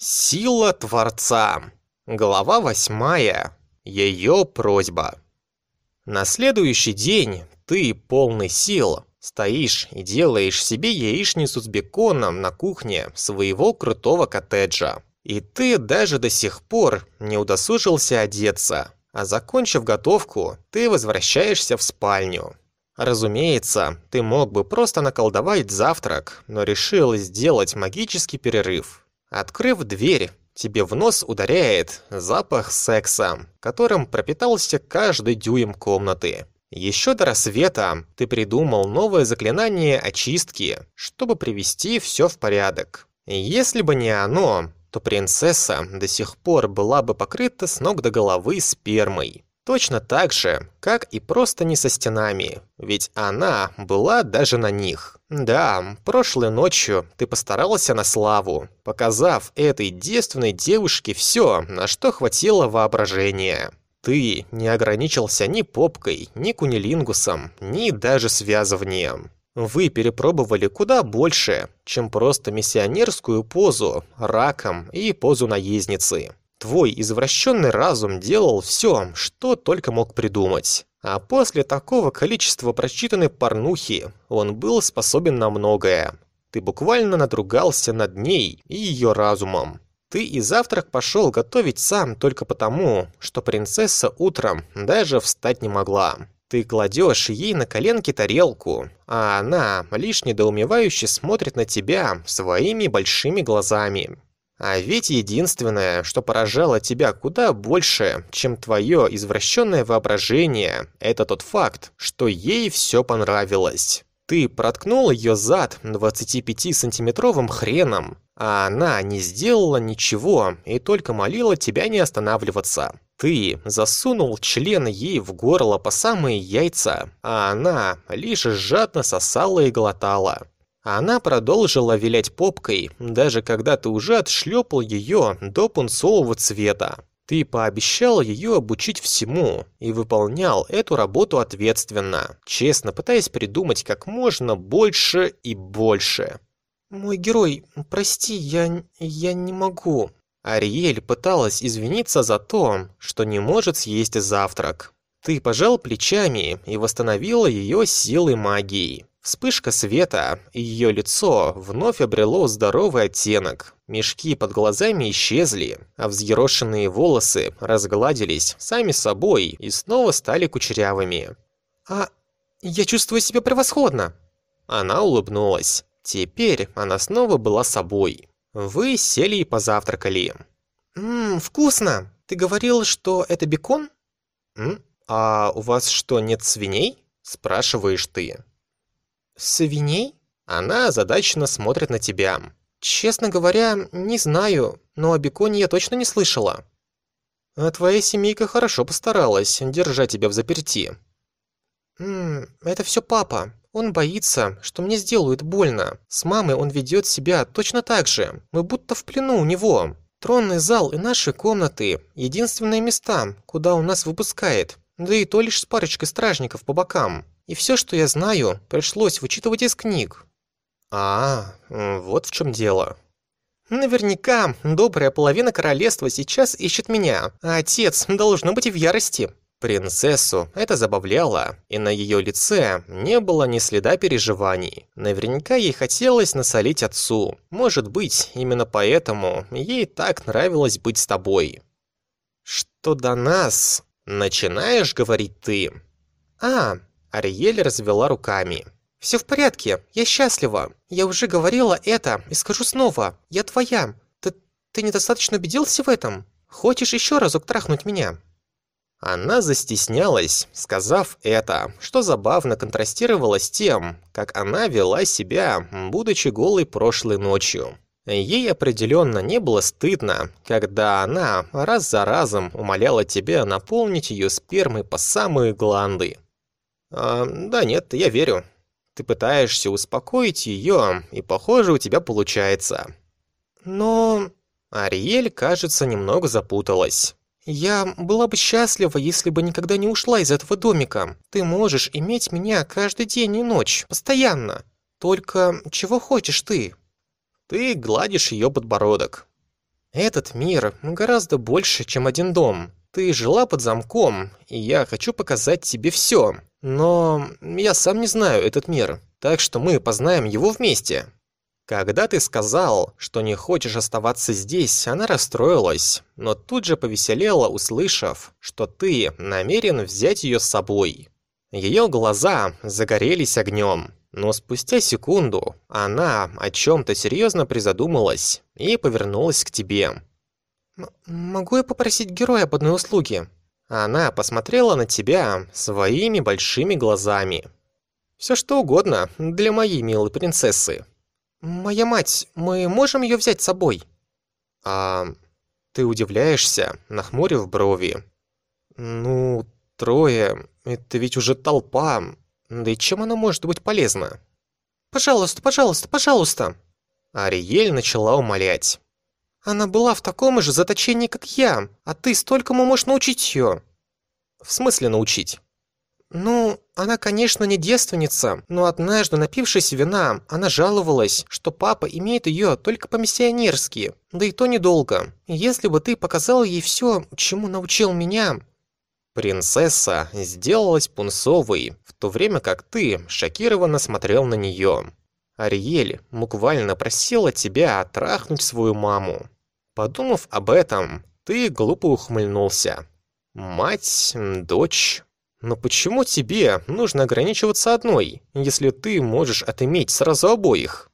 Сила Творца. Глава восьмая. Ее просьба. На следующий день ты, полный сил, стоишь и делаешь себе яичницу с беконом на кухне своего крутого коттеджа. И ты даже до сих пор не удосужился одеться, а закончив готовку, ты возвращаешься в спальню. Разумеется, ты мог бы просто наколдовать завтрак, но решил сделать магический перерыв. Открыв дверь, тебе в нос ударяет запах секса, которым пропитался каждый дюйм комнаты. Еще до рассвета ты придумал новое заклинание очистки, чтобы привести все в порядок. Если бы не оно, то принцесса до сих пор была бы покрыта с ног до головы спермой. Точно так же, как и просто не со стенами, ведь она была даже на них. Да, прошлой ночью ты постарался на славу, показав этой девственной девушке все, на что хватило воображения. Ты не ограничился ни попкой, ни кунилингусом, ни даже связыванием. Вы перепробовали куда больше, чем просто миссионерскую позу, раком и позу наездницы. Твой извращенный разум делал все, что только мог придумать. А после такого количества прочитанной порнухи он был способен на многое. Ты буквально надругался над ней и ее разумом. Ты и завтрак пошел готовить сам только потому, что принцесса утром даже встать не могла. Ты кладешь ей на коленки тарелку, а она лишь недоумевающе смотрит на тебя своими большими глазами. А ведь единственное, что поражало тебя куда больше, чем твое извращенное воображение, это тот факт, что ей все понравилось. Ты проткнул ее зад 25-сантиметровым хреном, а она не сделала ничего и только молила тебя не останавливаться. Ты засунул член ей в горло по самые яйца, а она лишь жадно сосала и глотала. Она продолжила вилять попкой, даже когда ты уже отшлепал ее до пунцового цвета. Ты пообещал ее обучить всему и выполнял эту работу ответственно, честно пытаясь придумать как можно больше и больше. «Мой герой, прости, я... я не могу». Ариэль пыталась извиниться за то, что не может съесть завтрак. Ты пожал плечами и восстановила ее силой магии. Вспышка света, и ее лицо вновь обрело здоровый оттенок. Мешки под глазами исчезли, а взъерошенные волосы разгладились сами собой и снова стали кучерявыми. «А я чувствую себя превосходно!» Она улыбнулась. Теперь она снова была собой. Вы сели и позавтракали. «Ммм, вкусно! Ты говорил, что это бекон?» «М? А у вас что, нет свиней?» Спрашиваешь ты. «Свиней?» Она озадаченно смотрит на тебя. «Честно говоря, не знаю, но о беконе я точно не слышала». «А твоя семейка хорошо постаралась, держа тебя в заперти». «Ммм, это все папа. Он боится, что мне сделают больно. С мамой он ведет себя точно так же. Мы будто в плену у него. Тронный зал и наши комнаты – единственные места, куда он нас выпускает. Да и то лишь с парочкой стражников по бокам. И все, что я знаю, пришлось вычитывать из книг. А, вот в чем дело. Наверняка добрая половина королевства сейчас ищет меня, а отец должно быть в ярости. Принцессу это забавляло, и на ее лице не было ни следа переживаний. Наверняка ей хотелось насолить отцу. Может быть, именно поэтому ей так нравилось быть с тобой. Что до нас, начинаешь говорить ты. А, Ариэль развела руками. «Все в порядке, я счастлива. Я уже говорила это и скажу снова. Я твоя. Ты, ты недостаточно убедился в этом? Хочешь еще разок трахнуть меня?» Она застеснялась, сказав это, что забавно контрастировало с тем, как она вела себя, будучи голой прошлой ночью. Ей определенно не было стыдно, когда она раз за разом умоляла тебя наполнить ее спермой по самые гланды. А, да нет, я верю. Ты пытаешься успокоить ее, и похоже, у тебя получается. Но... Ариэль, кажется, немного запуталась. «Я была бы счастлива, если бы никогда не ушла из этого домика. Ты можешь иметь меня каждый день и ночь, постоянно. Только чего хочешь ты?» Ты гладишь ее подбородок. Этот мир гораздо больше, чем один дом. Ты жила под замком, и я хочу показать тебе все. Но я сам не знаю этот мир, так что мы познаем его вместе. Когда ты сказал, что не хочешь оставаться здесь, она расстроилась, но тут же повеселела, услышав, что ты намерен взять ее с собой. Ее глаза загорелись огнем, но спустя секунду она о чем-то серьезно призадумалась и повернулась к тебе. «Могу я попросить героя об одной услуге?» Она посмотрела на тебя своими большими глазами. «Все что угодно для моей милой принцессы», «Моя мать, мы можем ее взять с собой?» «А ты удивляешься, нахмурив брови?» «Ну, трое, это ведь уже толпа, да и чем она может быть полезна?» «Пожалуйста, пожалуйста, пожалуйста!» Ариель начала умолять. «Она была в таком же заточении, как я, а ты столькому можешь научить ее!» «В смысле научить?» Ну, она, конечно, не девственница, но однажды, напившись вина, она жаловалась, что папа имеет ее только по-миссионерски, да и то недолго. Если бы ты показал ей все, чему научил меня... Принцесса сделалась пунцовой, в то время как ты шокированно смотрел на нее. Ариэль буквально просила тебя трахнуть свою маму. Подумав об этом, ты глупо ухмыльнулся. Мать, дочь, но почему тебе нужно ограничиваться одной, если ты можешь отыметь сразу обоих?